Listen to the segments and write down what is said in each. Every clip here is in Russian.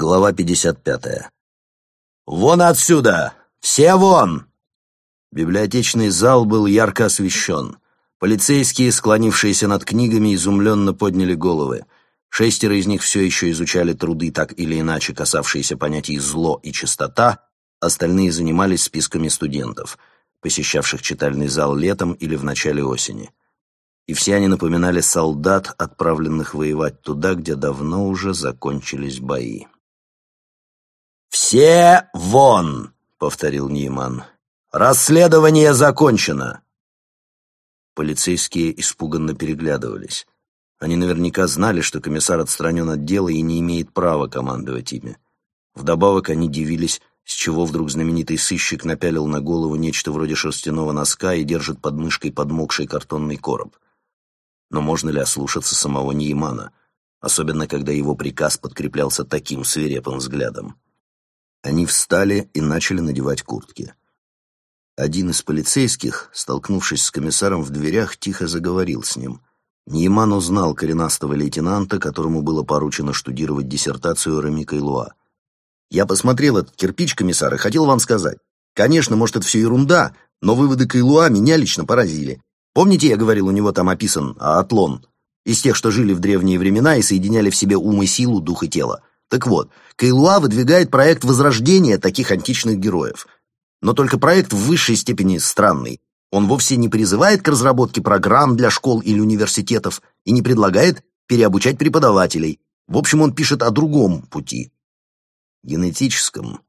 Глава 55. «Вон отсюда! Все вон!» Библиотечный зал был ярко освещен. Полицейские, склонившиеся над книгами, изумленно подняли головы. Шестеро из них все еще изучали труды, так или иначе касавшиеся понятий «зло» и «чистота», остальные занимались списками студентов, посещавших читальный зал летом или в начале осени и все они напоминали солдат, отправленных воевать туда, где давно уже закончились бои. «Все вон!» — повторил Ниман. «Расследование закончено!» Полицейские испуганно переглядывались. Они наверняка знали, что комиссар отстранен от дела и не имеет права командовать ими. Вдобавок они дивились, с чего вдруг знаменитый сыщик напялил на голову нечто вроде шерстяного носка и держит под мышкой подмокший картонный короб. Но можно ли ослушаться самого Неймана, особенно когда его приказ подкреплялся таким свирепым взглядом? Они встали и начали надевать куртки. Один из полицейских, столкнувшись с комиссаром в дверях, тихо заговорил с ним. Нейман узнал коренастого лейтенанта, которому было поручено штудировать диссертацию Реми Кайлуа. «Я посмотрел этот кирпич, комиссар, и хотел вам сказать. Конечно, может, это все ерунда, но выводы Кайлуа меня лично поразили. Помните, я говорил, у него там описан атлон? Из тех, что жили в древние времена и соединяли в себе ум и силу, дух и тело. Так вот, Кайлуа выдвигает проект возрождения таких античных героев. Но только проект в высшей степени странный. Он вовсе не призывает к разработке программ для школ или университетов и не предлагает переобучать преподавателей. В общем, он пишет о другом пути. Генетическом.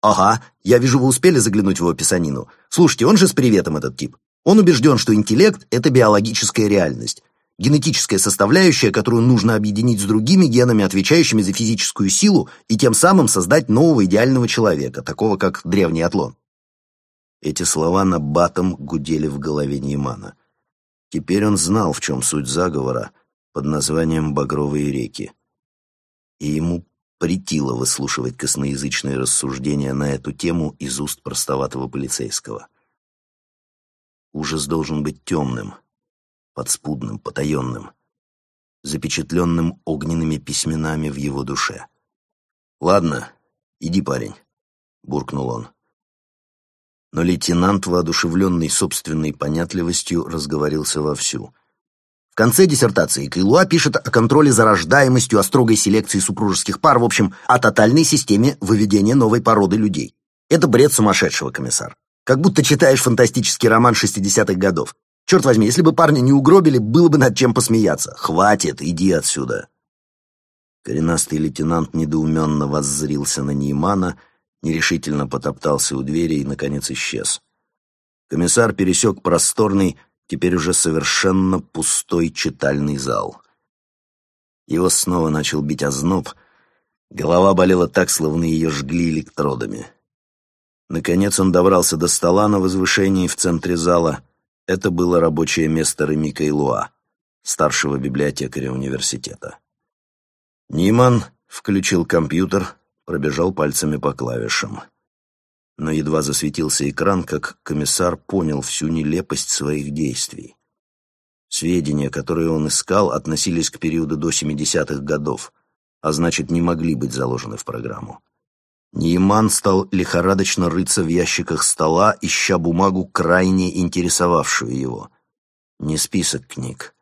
Ага, я вижу, вы успели заглянуть в его писанину. Слушайте, он же с приветом этот тип. Он убежден, что интеллект – это биологическая реальность, генетическая составляющая, которую нужно объединить с другими генами, отвечающими за физическую силу, и тем самым создать нового идеального человека, такого как древний Атлон. Эти слова на батом гудели в голове Неймана. Теперь он знал, в чем суть заговора под названием «Багровые реки». И ему претило выслушивать косноязычные рассуждения на эту тему из уст простоватого полицейского. Ужас должен быть темным, подспудным, потаенным, запечатленным огненными письменами в его душе. «Ладно, иди, парень», — буркнул он. Но лейтенант, воодушевленный собственной понятливостью, разговорился вовсю. В конце диссертации Кайлуа пишет о контроле за рождаемостью, о строгой селекции супружеских пар, в общем, о тотальной системе выведения новой породы людей. Это бред сумасшедшего, комиссар. Как будто читаешь фантастический роман 60-х годов. Черт возьми, если бы парня не угробили, было бы над чем посмеяться. Хватит, иди отсюда. Коренастый лейтенант недоуменно воззрился на Неймана, нерешительно потоптался у двери и, наконец, исчез. Комиссар пересек просторный, теперь уже совершенно пустой читальный зал. Его снова начал бить озноб, голова болела так, словно ее жгли электродами. Наконец он добрался до стола на возвышении в центре зала. Это было рабочее место Реми Кайлуа, старшего библиотекаря университета. Ниман включил компьютер, пробежал пальцами по клавишам. Но едва засветился экран, как комиссар понял всю нелепость своих действий. Сведения, которые он искал, относились к периоду до 70-х годов, а значит, не могли быть заложены в программу. Нейман стал лихорадочно рыться в ящиках стола, ища бумагу, крайне интересовавшую его. Не список книг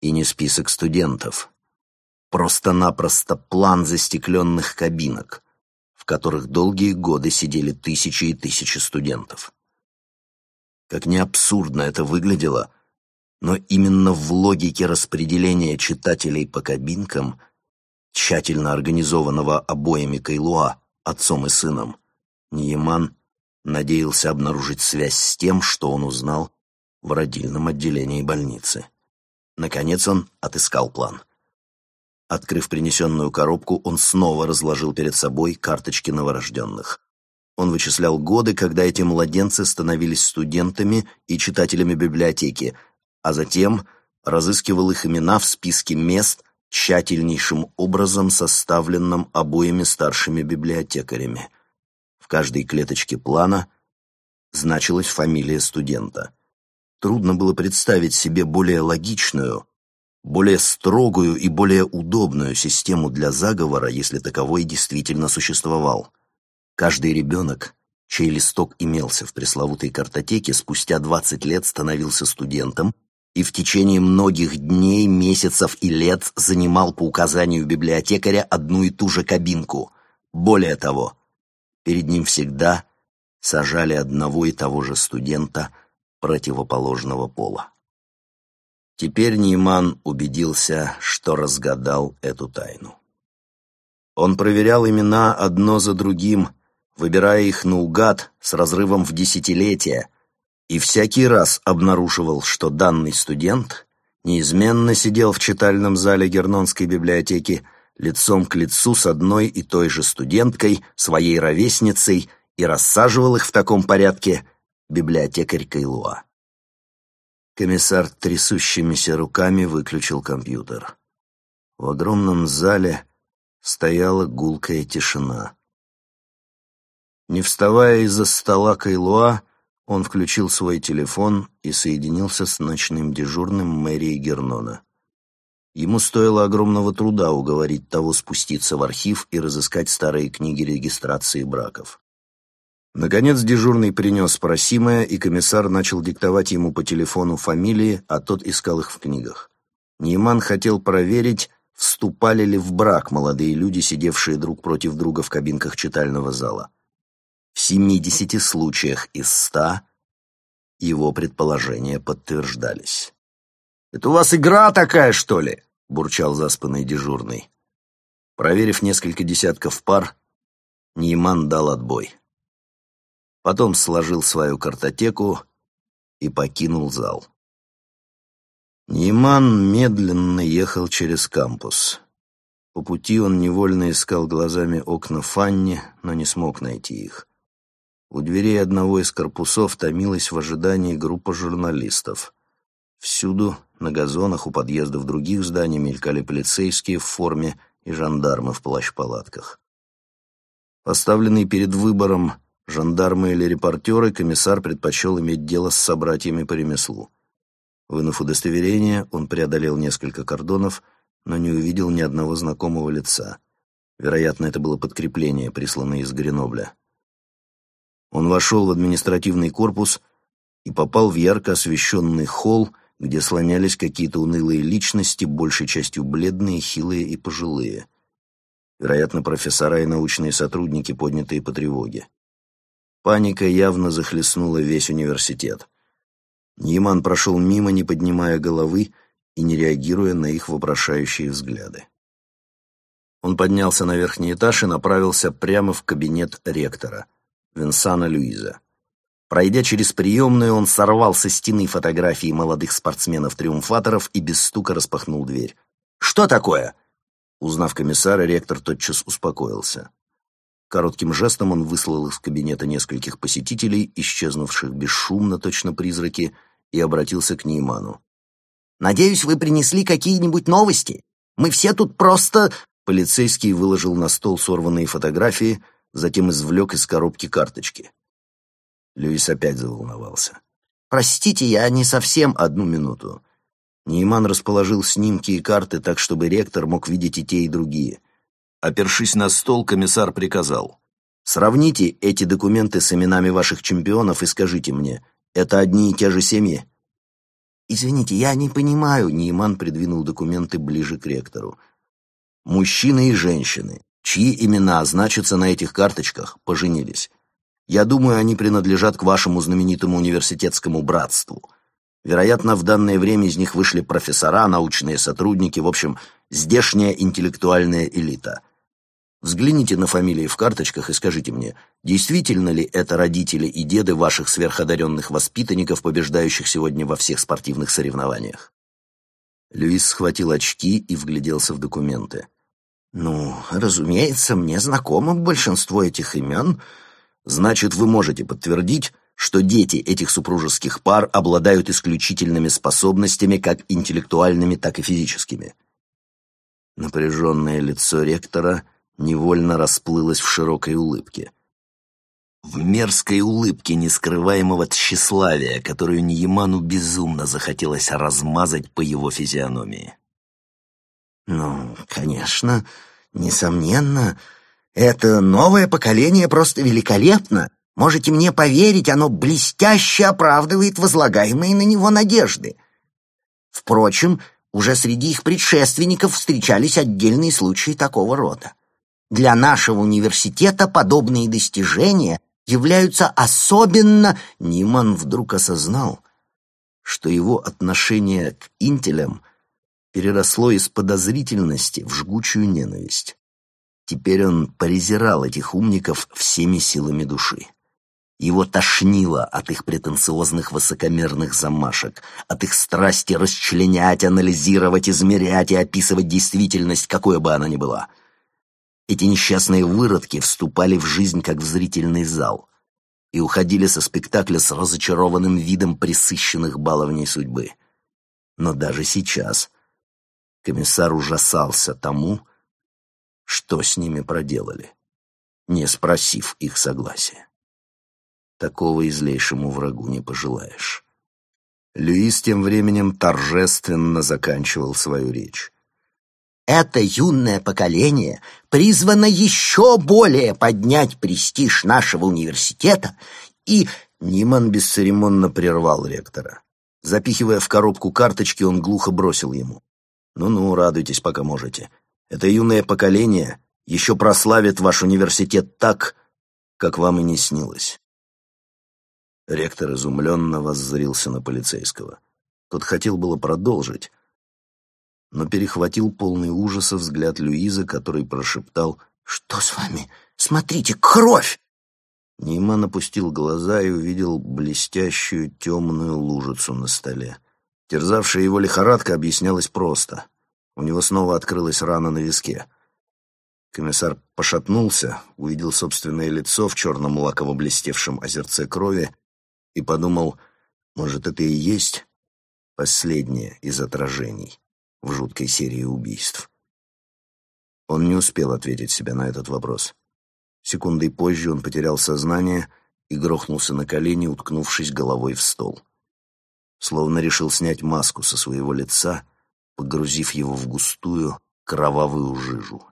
и не список студентов. Просто-напросто план застекленных кабинок, в которых долгие годы сидели тысячи и тысячи студентов. Как не абсурдно это выглядело, но именно в логике распределения читателей по кабинкам, тщательно организованного обоями Кайлуа, отцом и сыном, Ниеман надеялся обнаружить связь с тем, что он узнал в родильном отделении больницы. Наконец он отыскал план. Открыв принесенную коробку, он снова разложил перед собой карточки новорожденных. Он вычислял годы, когда эти младенцы становились студентами и читателями библиотеки, а затем разыскивал их имена в списке мест, тщательнейшим образом составленном обоими старшими библиотекарями. В каждой клеточке плана значилась фамилия студента. Трудно было представить себе более логичную, более строгую и более удобную систему для заговора, если таковой действительно существовал. Каждый ребенок, чей листок имелся в пресловутой картотеке, спустя 20 лет становился студентом и в течение многих дней, месяцев и лет занимал по указанию библиотекаря одну и ту же кабинку. Более того, перед ним всегда сажали одного и того же студента противоположного пола. Теперь Нейман убедился, что разгадал эту тайну. Он проверял имена одно за другим, выбирая их наугад с разрывом в десятилетия, и всякий раз обнаруживал, что данный студент неизменно сидел в читальном зале Гернонской библиотеки лицом к лицу с одной и той же студенткой, своей ровесницей, и рассаживал их в таком порядке библиотекарь Кайлуа. Комиссар трясущимися руками выключил компьютер. В огромном зале стояла гулкая тишина. Не вставая из-за стола Кайлуа, он включил свой телефон и соединился с ночным дежурным мэрии Гернона. Ему стоило огромного труда уговорить того спуститься в архив и разыскать старые книги регистрации браков. Наконец дежурный принес просимое, и комиссар начал диктовать ему по телефону фамилии, а тот искал их в книгах. Нейман хотел проверить, вступали ли в брак молодые люди, сидевшие друг против друга в кабинках читального зала. В семидесяти случаях из ста его предположения подтверждались. «Это у вас игра такая, что ли?» — бурчал заспанный дежурный. Проверив несколько десятков пар, Нейман дал отбой потом сложил свою картотеку и покинул зал. Нейман медленно ехал через кампус. По пути он невольно искал глазами окна Фанни, но не смог найти их. У дверей одного из корпусов томилась в ожидании группа журналистов. Всюду, на газонах, у подъездов других зданий мелькали полицейские в форме и жандармы в плащ-палатках. Поставленный перед выбором Жандармы или репортеры, комиссар предпочел иметь дело с собратьями по ремеслу. Вынув удостоверение, он преодолел несколько кордонов, но не увидел ни одного знакомого лица. Вероятно, это было подкрепление, присланное из Гренобля. Он вошел в административный корпус и попал в ярко освещенный холл, где слонялись какие-то унылые личности, большей частью бледные, хилые и пожилые. Вероятно, профессора и научные сотрудники, поднятые по тревоге. Паника явно захлестнула весь университет. Ньяман прошел мимо, не поднимая головы и не реагируя на их вопрошающие взгляды. Он поднялся на верхний этаж и направился прямо в кабинет ректора, Винсана Люиза. Пройдя через приемную, он сорвал со стены фотографии молодых спортсменов-триумфаторов и без стука распахнул дверь. «Что такое?» Узнав комиссара, ректор тотчас успокоился. Коротким жестом он выслал из кабинета нескольких посетителей, исчезнувших бесшумно, точно призраки, и обратился к Нейману. «Надеюсь, вы принесли какие-нибудь новости? Мы все тут просто...» Полицейский выложил на стол сорванные фотографии, затем извлек из коробки карточки. Льюис опять заволновался. «Простите, я не совсем одну минуту». Нейман расположил снимки и карты так, чтобы ректор мог видеть и те, и другие. Опершись на стол, комиссар приказал. «Сравните эти документы с именами ваших чемпионов и скажите мне, это одни и те же семьи?» «Извините, я не понимаю», — Нейман придвинул документы ближе к ректору. «Мужчины и женщины, чьи имена значатся на этих карточках, поженились. Я думаю, они принадлежат к вашему знаменитому университетскому братству. Вероятно, в данное время из них вышли профессора, научные сотрудники, в общем, здешняя интеллектуальная элита». Взгляните на фамилии в карточках и скажите мне, действительно ли это родители и деды ваших сверходаренных воспитанников, побеждающих сегодня во всех спортивных соревнованиях?» Люис схватил очки и вгляделся в документы. «Ну, разумеется, мне знакомо большинство этих имен. Значит, вы можете подтвердить, что дети этих супружеских пар обладают исключительными способностями как интеллектуальными, так и физическими». Напряженное лицо ректора – невольно расплылась в широкой улыбке. В мерзкой улыбке нескрываемого тщеславия, которую Ниеману безумно захотелось размазать по его физиономии. Ну, конечно, несомненно. Это новое поколение просто великолепно. Можете мне поверить, оно блестяще оправдывает возлагаемые на него надежды. Впрочем, уже среди их предшественников встречались отдельные случаи такого рода. Для нашего университета подобные достижения являются особенно... Ниман вдруг осознал, что его отношение к интелям переросло из подозрительности в жгучую ненависть. Теперь он презирал этих умников всеми силами души. Его тошнило от их претенциозных высокомерных замашек, от их страсти расчленять, анализировать, измерять и описывать действительность, какой бы она ни была. Эти несчастные выродки вступали в жизнь, как в зрительный зал, и уходили со спектакля с разочарованным видом присыщенных баловней судьбы. Но даже сейчас комиссар ужасался тому, что с ними проделали, не спросив их согласия. Такого излейшему врагу не пожелаешь. Люис тем временем торжественно заканчивал свою речь. Это юное поколение призвано еще более поднять престиж нашего университета и... Ниман бесцеремонно прервал ректора. Запихивая в коробку карточки, он глухо бросил ему. «Ну-ну, радуйтесь, пока можете. Это юное поколение еще прославит ваш университет так, как вам и не снилось». Ректор изумленно воззрился на полицейского. Тот хотел было продолжить, но перехватил полный ужаса взгляд Люизы, который прошептал «Что с вами? Смотрите, кровь!» Ниман опустил глаза и увидел блестящую темную лужицу на столе. Терзавшая его лихорадка объяснялась просто. У него снова открылась рана на виске. Комиссар пошатнулся, увидел собственное лицо в черном лаково блестевшем озерце крови и подумал, может, это и есть последнее из отражений в жуткой серии убийств. Он не успел ответить себе на этот вопрос. Секундой позже он потерял сознание и грохнулся на колени, уткнувшись головой в стол. Словно решил снять маску со своего лица, погрузив его в густую кровавую жижу.